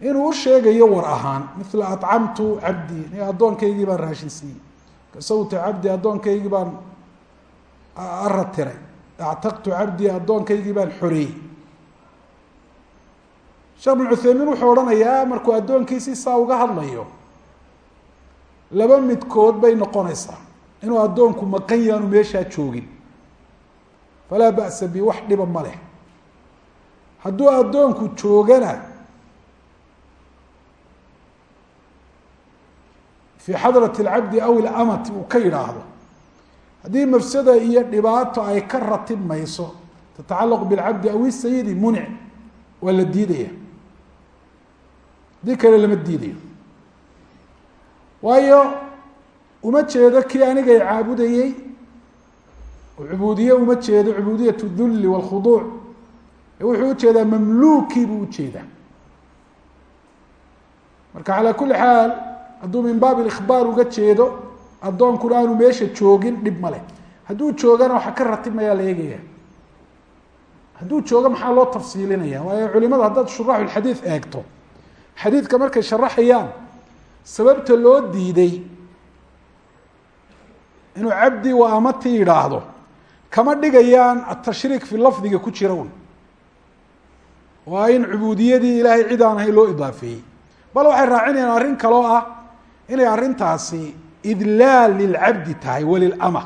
inuu u sheegayo war ahaan mila acamtu cabdii n addoonkaygii baan raashinsiiyey kasawtu cabdii adoonkaygii baan aratiray actaqtu cabdii adoonkaygii baan xoreeyey sheekh bin cuthaymiin wuxuu odhanayaa markuu addoonkiisii saa uga hadlayo laba midkood bay noqonaysaa. Inuu addoonku maqan yaanu meeshaa joogin. Falaa ba'sa bi wax dhiba ma leh. Hadduu addoonku joogana fii xadrati alcabdi aw ilamati uu ka yidhaahdo haddii mafsada iyo dhibaato ay ka ratib mayso tatacalaqu bilcabdi aw isayidi munic waa la diidaya haddii kale lama diidayo waayo uma jeedo kii anigay caabudayey cubuudiye uma jeedo cubuudiyat dulli wاlkhuduuc wuxuu ujeedaa mamluukii buu ujeedaa marka calaa kuli xaal hadduu min baab اlإkhbaar uga jeedo addoonkuna aanu meesha joogin dhib ma leh hadduu joogana waxa ka ratibmayaa la eegaya hadduu joogo maxaa loo tafsiilinaya waayo culimada haddaad shuraxu xadiid eegto xadiidka markay sharaxayaan sababta loo diiday inuu cabdi wa amati yidhaahdo kama dhigayaan atashriik fi lafdiga ku jira un waa in cubuudiyadii ilaahay cid aan ahayn loo idaafeeyey. Bal waxay raacinayaan arrin kaloo ah inay arrintaasi idlaal lilcabdi tahay walilama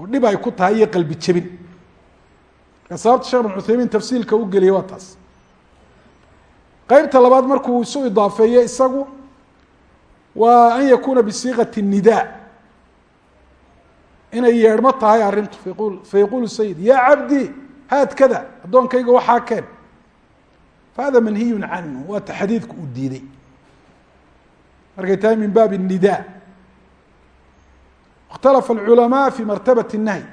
oo dhib ay ku tahay iyo qalbi jebin. Sababta shekh bin cuthaymiin tafsiilka u geliyay waa taas qeybta labaad markuu isu idaafeeyo isagu waa an yakuna bisiiqati الnidaa inay yeedhmo tahay arrintu fayqul fayaqulu sayid ya cabdi haad kada addoonkayga waxaa keen fahada manhiyu canhu waata xadiidku uu diiday markay tahay min baabi الnida اkhtalafa اlculamaa fi martabat الnahy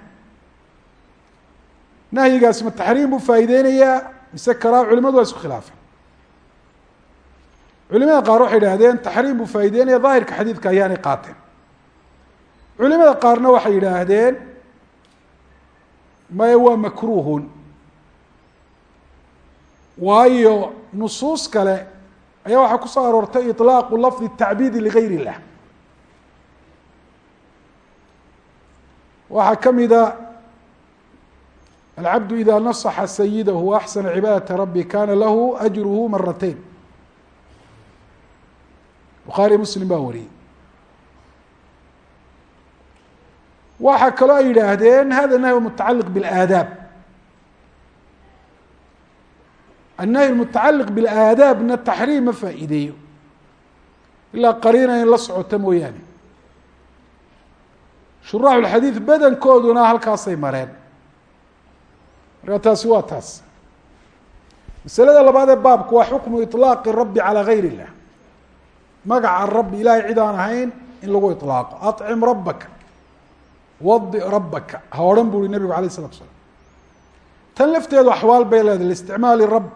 nahyigaasi ma taxriim buu faaideynayaa mise karaa culimadu waa isku khilaafeen culimada qaar waxay idhaahdeen taxriim buu faa'ideynaya daahirka xadiidka ayaanay qaateen culimada qaarna waxay yidhaahdeen maya waa makruuhun. Waayo nusuus kale ayaa waxaa ku soo aroortay iطlaaqu lafdi tacbiidi ligayr illah waxaa ka mida ah, alcabdu ida nasaxa sayidahu axsana cibaadata rabbi kana lahu ajruhu maratayn bukhaari muslim baa wariyey waxaa kaloo ay yidhaahdeen hada nahy mutacaliq biاlaadaab النهي المتacaliq bاlaadaabna taxriim ma faa'iideeyo ilaa qariina in la socota mooyaane shuraax اxadiiث badankooduna halkaasay mareen marka taasi waa taas masalada labaad ee baabku waa xukmu iطlaaqi الrabi calى gayr الlah magaca rabi ilahay cid aan ahayn in lagu iطlaaqo aطcim rabaka wadi rabaka ha odhan bu uhi nebigu alayه الsلatu slam tan lafteedu axwaal bay leedahay listicmaali rab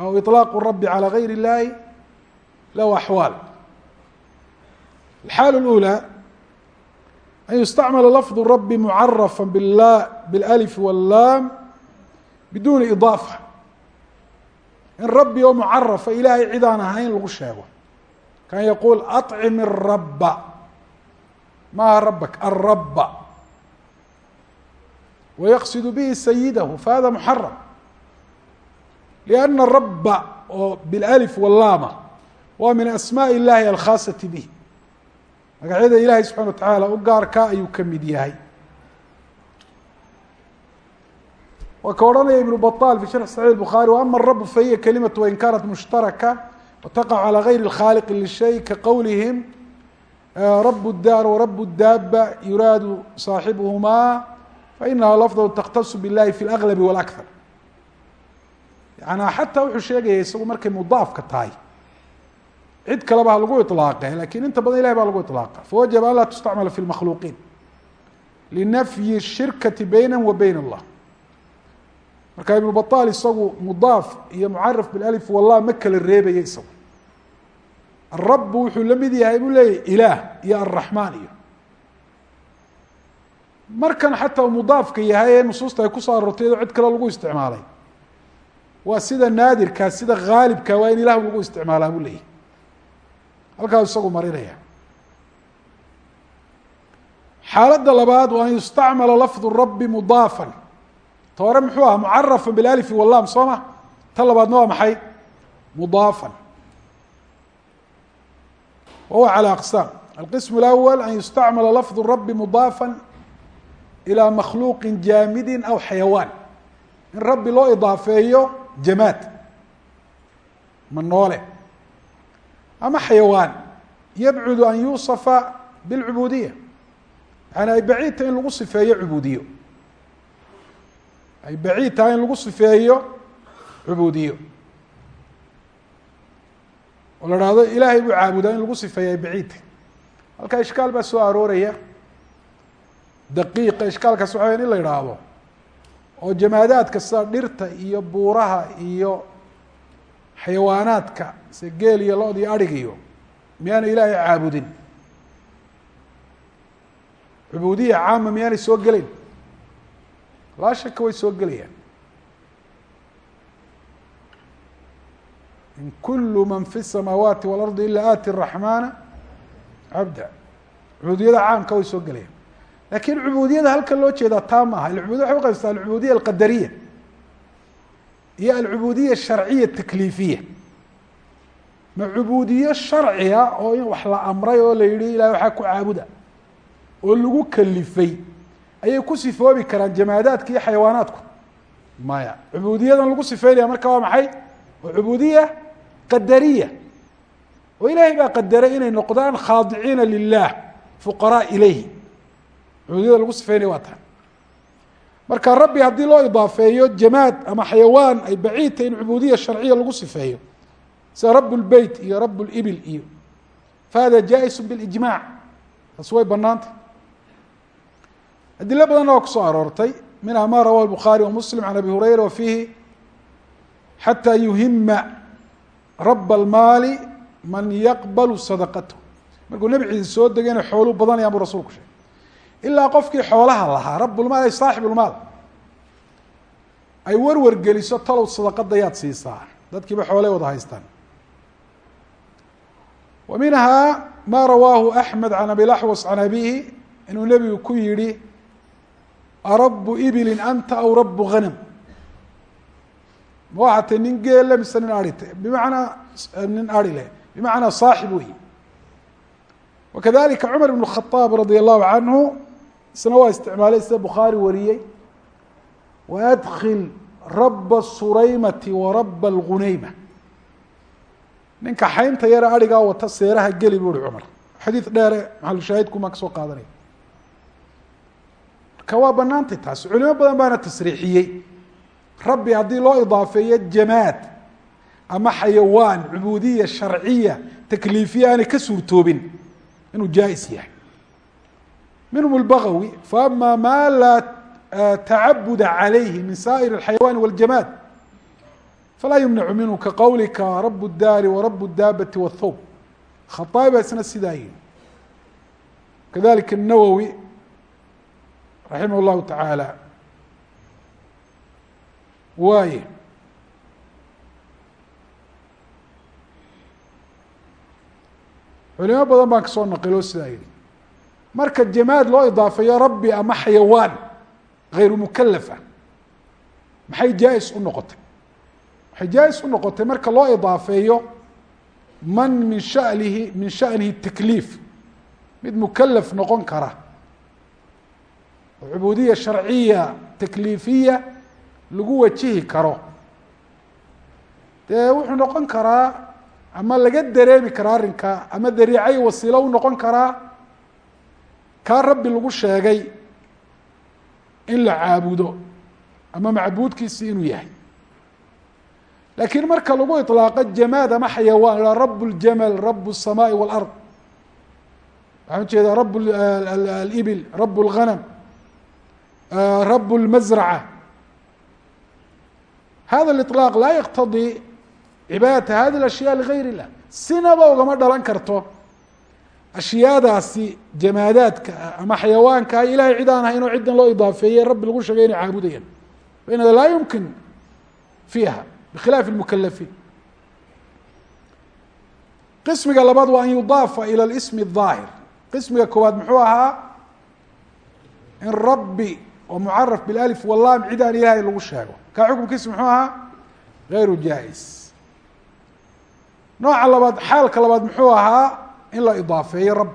aw iطlaaq الrabi calى gayr الlahi lahu axwaal الxaal الأulى an yustacmala lafظ rabi mucarafa bla bاlأlf wاllaam biduni iضaafa in rabi oo mucarafa ilahay cid aan ahayn lagu sheego kan yaquul aطcim الraba maha rabak الraba ويqصd bه سيدh fhada محرم لأن الرب oo بالألف والlاma waa min أسmاء الlahi الkhاaصة bه magacyada ilahi subحaنه وataعalى u gaarka ayuu ka mid yahay waa ka odhanaya iبن بطال في شرح صحيح البخاري وأma الرب fahiy كلمة وin kanت مشhتaركة وتقع عalى غyr الkhالق للشhيء kaqowlihim رب الdار ورب الdاbة yuraad صاaحبهma fainaha lafظ تkhtaص bالlahi fi اlأغلب والأكثر yanaa xataa wuxuu sheegaya isagu markay mudaafka tahay cid kaleba ha lagu iطlaaqe lakin inta badan ilahi baa lagu iطlaaqa fawajaba an laa tustacmala fi اlmakhluuqiin linafyi الshirkati baynahum wa bayn اllah marka ibnu baطal isagu mudaaf iyo mucaraf bialif wallah ma kala reebaya isagu arabu wuxuu la mid yahay buu leeyahy ilaah iyo alraxmaan iyo. Markan xataa mudaafka yahay ee nusuusta ay ku soo aroortay iyadoo cid kale lagu isticmaalay. Waa sida naadirkaa sida haalibka waa in ilah lagu isticmaalaa buu leeyahy halkaas isagu marinaya. Xaaladda labaad waa an yustacmala lafdu rabi mudaafan. Ta hore muxuu aha mucarafa bilalifi walam soo ma? Ta labaadna waa maxay? Mudaafan wa huwa calى aqsaam alqism اlأwl an yustacmala lafdu rabi mudaafan ilى makhluuqi jaamidi aw xayawaan in rabbi loo idaafeeyo jamaad ma noole ama xayawaan yabcudu an yuusafa biاlcubuudiya yani ay baciid tahay in lagu sifeeyo cubuudiyo ay baciid tahay in lagu sifeeyo cubuudiyo oo la hahdo ilaahay buu caabudaa in lagu sifeeyo ay baciid tahay halkaa ishkaal baa soo arooraya daqiiqa ishkaalkaas waxa waya in la idhaahdo oo jamaadaadka sida dhirta iyo buuraha iyo xayawaanaadka se geel iyo lo-d iyo adhig iyo miyaana ilaahay caabudin? Cubuudiya caama miyaanay soo gelayn laa shaka way soo gelayaan in kul man fi الsamaawaati walardi ila aati raxmaana cabda cubuudiyada caamka way soo gelayaan laakiin cubudiyada halkan loo jeedaa taa maaha alcubudiya waxay uqaybsata alcubudiya alqadariya iyo alcubudiya asharciya takliifiya ma cubuudiye sharciga oo in wax la amray oo la yihi ilahay waxaa ku caabuda oo lagu kalifay ayay ku sifoobi karaan jamaadaadka iyo xayawaanaadku maya cubuudiyadan lagu sifeynaya marka waa maxay waa qadariya. Oo ilaahay baa qadaray inay noqdaan khaadiciina lilah fuqaraa ilayhi. Cubuudiyada lagu sifeynaya waa tahay marka rabbi haddii loo idaafeeyo jamaad ama xayawaan ay baciidta in cubuudiya sharciya lagu sifeeyo sida rab lbeyt iyo rab libil iyo fahada jaa-isu bilijmaac taas way banaantay adilo badanna waa ku soo aroortay minha ma rawahu bukhaari wa muslim can abi hurayra wa fiihi xata yuhima rab اlmaali man yaqbalu sadaqatahu markuu nebi ciise soo degayna xooluu badanayaan buu rasulku sheegay. Ilaa qofkii xoolaha lahaa rabulmaal ay saaxibulmaal ay warwar geliso talow sadaqada yaad siisaa. Dadkiiba xoolay wada haystaan. Wa minhaa ma rawaahu axmed can abilaxwas can abihi inuu nebigu ku yihi arabu ibilin anta aw rabu hanam ma waxaa tay nin geelle mise nin arite bimacnaa nin ari leh bimacnaa saaxib wey wakadalika cumar ibn khaaab radia allahu canhu isna waa isticmaalay sida bukhaari wariyey waadkil raba suraymati wa raba alguneyma ninka xaynta yare arigaa wata seeraha geli bu uhi cumar xadiid dheere maxalushaahidkumaa ka soo qaadanaya marka waa banaantay taasi culimo badan baana tasriixiyey rabbi haddii loo idaafeeyo jamaad ama xayawaan cubuudiya sharciya takliifiya aanay ka suurtoobin inuu jaa-is yahay minhum اlbagawi faama ma laa tacabuda calayhi min saa'ir اlxayawaani waاljamaad falaa yumnacu minhu kaqowlika rab اdaari warab اdaabati wاthawb khaaabi baa isna sidaa yihi kadalika الnawowi raximah اllahu taعaalى waaye culimo badan baan ka soo naqilo sidaa yihi marka jamaad loo idaafeeyo rabbi ama xayawaan غayru mukalafa maxay jaa-is u noqotay? Waxay jaa-is u noqotay marka loo idaafeeyo man min shanihi min shanihi takliif mid mukalaf noqon kara. Cubuudiya sharciya takliifiya lagu wajihi karo dee wuxuu noqon karaa ama laga dareemi karaa arrinka ama dariicay wasiilo u noqon karaa kaa rabbi lagu sheegay in la caabudo ama macbuudkiisi inuu yahay laakiin marka lagu iطlaaqo jamaad ama xayawaan la rab اljamal rab الsamaai wاlard waxaan ujeedaa rab alibil rab اlghanam rab اlmazraca hada اliطlaaq laa yaqtadii cibaadata hadi اashyaa ligayr اllah sinaba ugama dhalan karto ashyaadaasi jamaadaadka ah ama xayawaanka ah ilahay cid aan ahayn oo ciddan loo idaafeeyey rabbi lagu sheegay inay caabudayaan fainada laa yumkin fiiha bkhilaafi اlmukalafiin qismiga labaad waa an yudaafa ilى اsm الظaahir qismiga koowaad muxuu ahaa in rabbi oo mucaraf bilalif walam cid aan ilaahay lagu sheego. Ka xukunkiisu muxuu ahaa? Gayru jaa-is. Nooca labaad xaalka labaad muxuu ahaa in la idaafeeyo rab.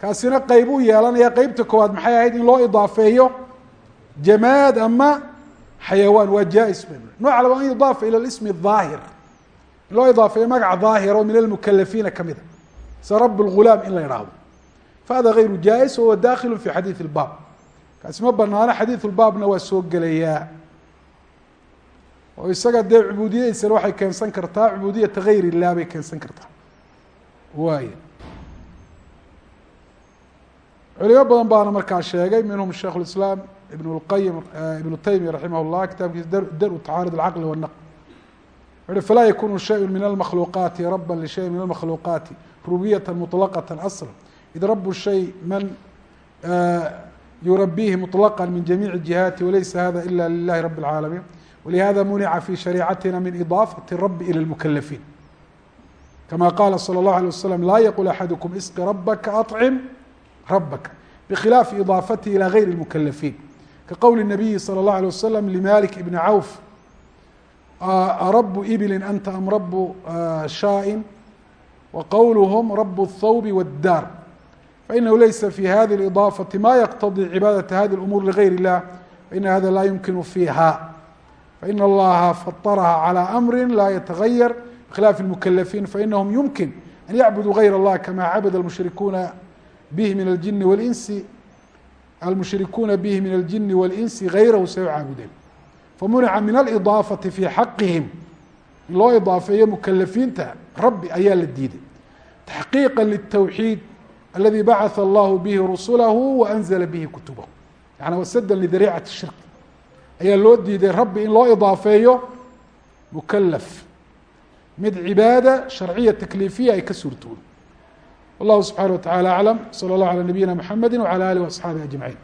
Kaasina qeyb u yeelanaya qeybta koowaad maxay ahayd in loo idaafeeyo jamaad ama xayawaan? Waa jaa-is baynu nooca labaad an yudaafa ila ismi aahir in loo idaafeeyo magaca daahir oo min almukalafiina kamida sida rab lgulaam in la idhaahdo fahada gayru jaa-is wahuwa dakhilu fi xadiiث اlbaab kaasi ma banaano xadiiث اlbaabna waa soo gelayaa oo isaga dee cubuudiyadiisana waxay keensan kartaa cubuudiyata gayr illah bay keensan kartaa waay culimo badan baana markaa sheegay minhum sheikh اislaam ibn اlqayim ibnu taymiya raximah اllah kitaabkiisa dar tacaarud اlcaqli wالnaql wuxuhi falaa yakunu shayu min almakhluuqaati raba lishayin min almakhluuqaati rububiyata muطlaqata asla id rabu shay man yurabihi muطlaqa min jamiici jihaati walaysa hada ila lilahi rabi اlcaalamiin walihada munica fi shariicatina min idaafati rabi ilى اlmukalafiin kama qala slى اllahu alيه waslm laa yaqul axadukum isqi rabaka aطcim rabaka bkhilaafi idaafatihi ilى gayri اlmukalafiin kaqowli الnabiyi slى اllahu alيه waslm limalik ibni cawf arabu ibilin anta am rabu shaaءin waqowluhm rabu الthawb wاddaar fainahu laysa fi hadi اliضaafaةi ma yaqtadii cibaadaةa hadi اlأmuur ligayr اllah faina hada laa yumkinu fiiha faina allaha faطaraha calى amri la yatagayar bkhilaafi اlmukalafiin fainahum yumkin an yacbuduu gayr اllah kama cabada اlmushrikuuna bih min اljini wاlinsi almushrikuuna bihi min aljini wاlinsi gayrahu say u caabudeen famunica min alidaafati fii xaqihim in loo idaafeeyo mukalafiinta rabbi ayaa la diiday taxqiiqa litawxiid aladi bacatha allahu bihi rusulahu waanzla bihi kutubahu yani wasada lidariicati shirk ayaa loo diiday rabbi in loo idaafeeyo mukalaf mid cibaada sharciya takliifiya ay ka suurtoodo wallahu subxaana wa tacala aclam salى اllah alى nabiyina mxamedi wعalى alih وaصxaabihi aجmaعin